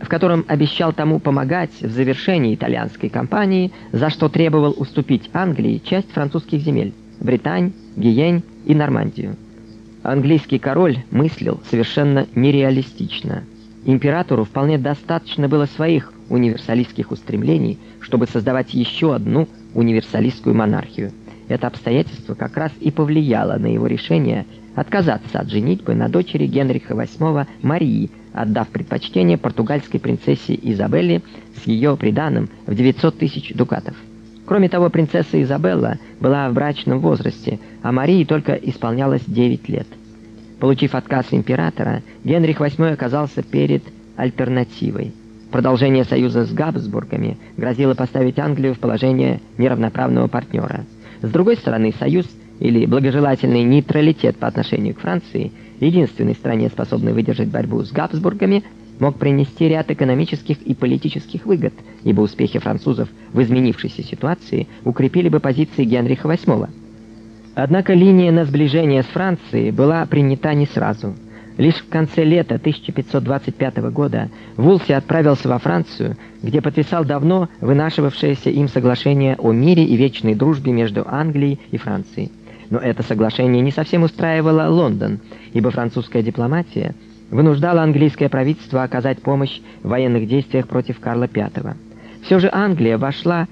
в котором обещал тому помогать в завершении итальянской кампании, за что требовал уступить Англии часть французских земель – Британь, Гиень и Нормандию. Английский король мыслил совершенно нереалистично. Императору вполне достаточно было своих универсалистских устремлений, чтобы создавать еще одну универсалистскую монархию. Это обстоятельство как раз и повлияло на его решение отказаться от женитьбы на дочери Генриха VIII Марии, отдав предпочтение португальской принцессе Изабелле с ее приданым в 900 тысяч дукатов. Кроме того, принцесса Изабелла была в брачном возрасте, а Марии только исполнялось 9 лет. Получив отказ императора, Генрих VIII оказался перед альтернативой. Продолжение союза с Габсбургами грозило поставить Англию в положение неравноправного партнера. С другой стороны, союз или благожелательный нейтралитет по отношению к Франции, единственной стране, способной выдержать борьбу с Габсбургами, мог принести ряд экономических и политических выгод, ибо успехи французов в изменившейся ситуации укрепили бы позиции Генриха VIII. Однако линия на сближение с Францией была принята не сразу. Лишь в конце лета 1525 года Вулси отправился во Францию, где подписал давно вынашивавшееся им соглашение о мире и вечной дружбе между Англией и Францией. Но это соглашение не совсем устраивало Лондон, ибо французская дипломатия вынуждала английское правительство оказать помощь в военных действиях против Карла V. Все же Англия вошла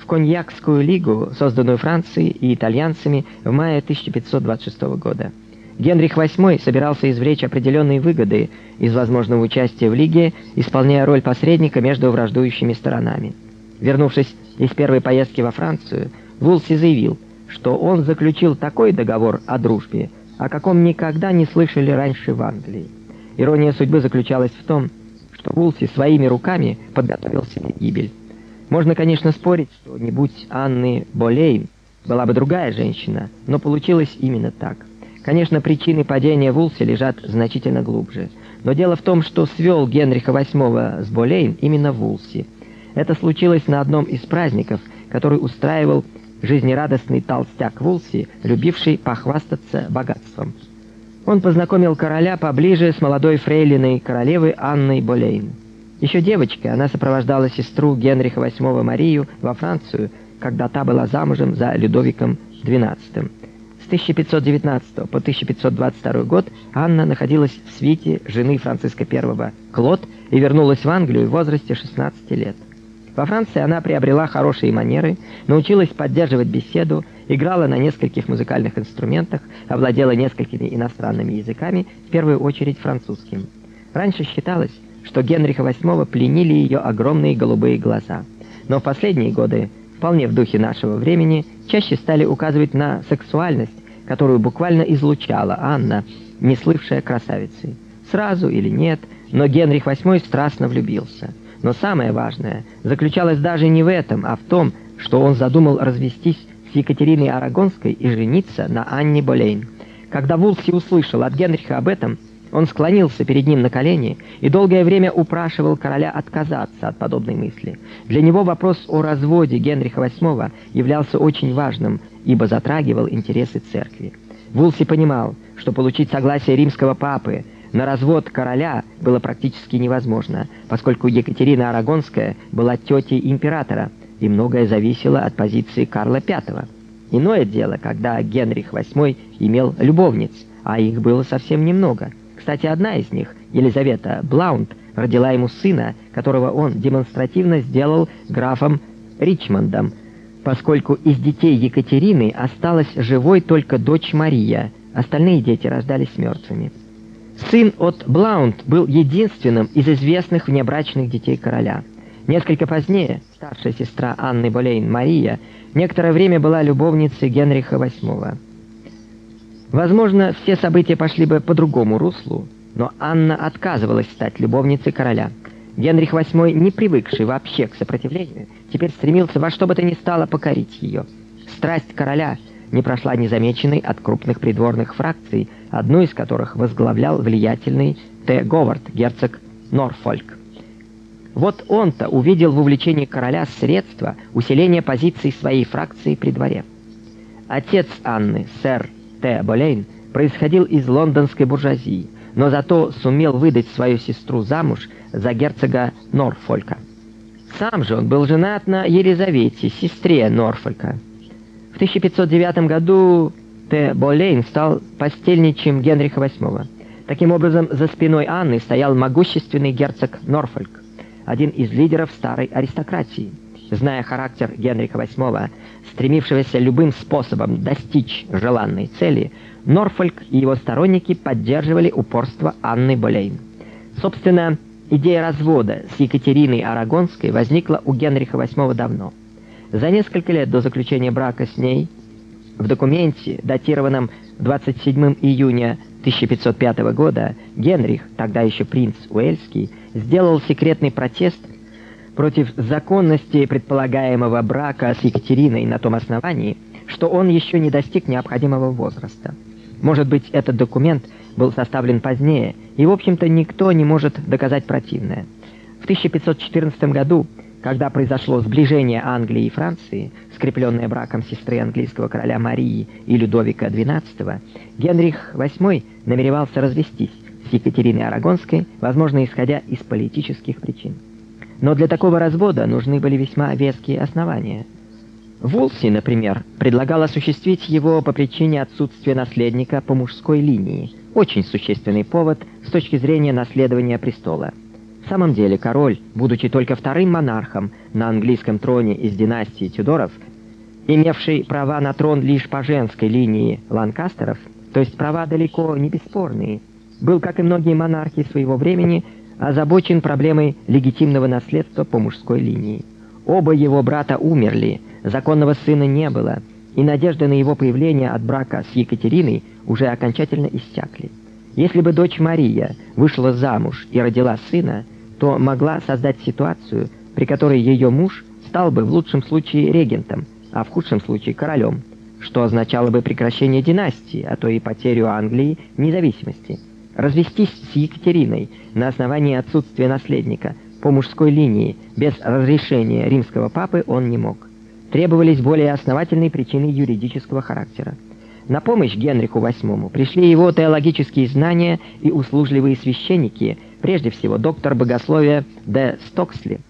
в Коньякскую лигу, созданную Францией и итальянцами в мае 1526 года. Генрих VIII собирался извлечь определенные выгоды из возможного участия в лиге, исполняя роль посредника между враждующими сторонами. Вернувшись из первой поездки во Францию, Вулси заявил, что он заключил такой договор о дружбе, о каком никогда не слышали раньше в Англии. Ирония судьбы заключалась в том, что Вулси своими руками подготовил себе гибель. Можно, конечно, спорить, что не будь Анны Болейн, была бы другая женщина, но получилось именно так. Конечно, причины падения Вулси лежат значительно глубже. Но дело в том, что свел Генриха VIII с Болейн именно Вулси. Это случилось на одном из праздников, который устраивал жизнерадостный толстяк Вулси, любивший похвастаться богатством. Он познакомил короля поближе с молодой фрейлиной королевы Анной Болейн. Еще девочкой она сопровождала сестру Генриха VIII Марию во Францию, когда та была замужем за Людовиком XII. 1519 по 1522 год Анна находилась в свите жены Франциска I Клод и вернулась в Англию в возрасте 16 лет. Во Франции она приобрела хорошие манеры, научилась поддерживать беседу, играла на нескольких музыкальных инструментах, овладела несколькими иностранными языками, в первую очередь французским. Раньше считалось, что Генриха VIII пленили ее огромные голубые глаза. Но в последние годы вполне в духе нашего времени, чаще стали указывать на сексуальность, которую буквально излучала Анна, не слывшая красавицей. Сразу или нет, но Генрих VIII страстно влюбился. Но самое важное заключалось даже не в этом, а в том, что он задумал развестись с Екатериной Арагонской и жениться на Анне Болейн. Когда Вулси услышал от Генриха об этом, он склонился перед ним на колени и долгое время упрашивал короля отказаться от подобной мысли. Для него вопрос о разводе Генриха VIII являлся очень важным, ибо затрагивал интересы церкви. Вулси понимал, что получить согласие римского папы на развод короля было практически невозможно, поскольку Екатерина Арагонская была тетей императора, и многое зависело от позиции Карла V. Иное дело, когда Генрих VIII имел любовниц, а их было совсем немного – кстати, одна из них, Елизавета Блаунд, родила ему сына, которого он демонстративно сделал графом Ричмондом, поскольку из детей Екатерины осталась живой только дочь Мария, остальные дети рождались мертвыми. Сын от Блаунд был единственным из известных внебрачных детей короля. Несколько позднее старшая сестра Анны Болейн, Мария, некоторое время была любовницей Генриха VIII. Возможно, все события пошли бы по другому руслу, но Анна отказывалась стать любовницей короля. Генрих VIII, не привыкший вообще к сопротивлению, теперь стремился во что бы то ни стало покорить ее. Страсть короля не прошла незамеченной от крупных придворных фракций, одну из которых возглавлял влиятельный Т. Говард, герцог Норфольк. Вот он-то увидел в увлечении короля средства усиления позиций своей фракции при дворе. Отец Анны, сэр Т. Болейн происходил из лондонской буржуазии. но зато сумел выдать свою сестру замуж за герцога Норфолька. Сам же он был женат на Елизавете, сестре Норфолька. В 1509 году Т. Болейн стал постельничем Генриха VIII. Таким образом, за спиной Анны стоял могущественный герцог Норфольк, один из лидеров старой аристократии. Зная характер Генриха VIII, стремившегося любым способом достичь желанной цели, Норфольк и его сторонники поддерживали упорство Анны Болейн. Собственно, идея развода с Екатериной Арагонской возникла у Генриха VIII давно. За несколько лет до заключения брака с ней в документе, датированном 27 июня 1505 года, Генрих, тогда еще принц Уэльский, сделал секретный протест против законности предполагаемого брака с Екатериной на том основании, что он еще не достиг необходимого возраста. Может быть, этот документ был составлен позднее, и, в общем-то, никто не может доказать противное. В 1514 году когда произошло сближение Англии и Франции, скрепленное браком сестры английского короля Марии и Людовика XII, Генрих VIII намеревался развестись с Екатериной Арагонской, возможно, исходя из политических причин. Но для такого развода нужны были весьма веские основания. Вулси, например, предлагал осуществить его по причине отсутствия наследника по мужской линии, очень существенный повод с точки зрения наследования престола – в самом деле, король, будучи только вторым монархом на английском троне из династии Тюдоров, имевший права на трон лишь по женской линии Ланкастеров, то есть права далеко не бесспорные, был, как и многие монархи своего времени, озабочен проблемой легитимного наследства по мужской линии. Оба его брата умерли, законного сына не было, и надежды на его появление от брака с Екатериной уже окончательно иссякли. Если бы дочь Мария вышла замуж и родила сына, то могла создать ситуацию, при которой ее муж стал бы в лучшем случае регентом, а в худшем случае королем, что означало бы прекращение династии, а то и потерю Англии независимости. Развестись с Екатериной на основании отсутствия наследника по мужской линии без разрешения римского папы он не мог. Требовались более основательные причины юридического характера. На помощь Генриху VIII пришли его теологические знания и услужливые священники, прежде всего доктор богословия Д. Стоксли,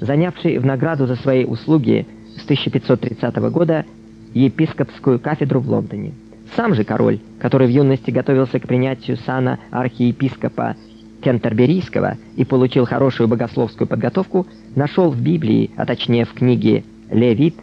занявший в награду за свои услуги с 1530 года епископскую кафедру в Лондоне. Сам же король, который в юности готовился к принятию сана архиепископа Кентерберийского и получил хорошую богословскую подготовку, нашел в Библии, а точнее в книге «Левит»,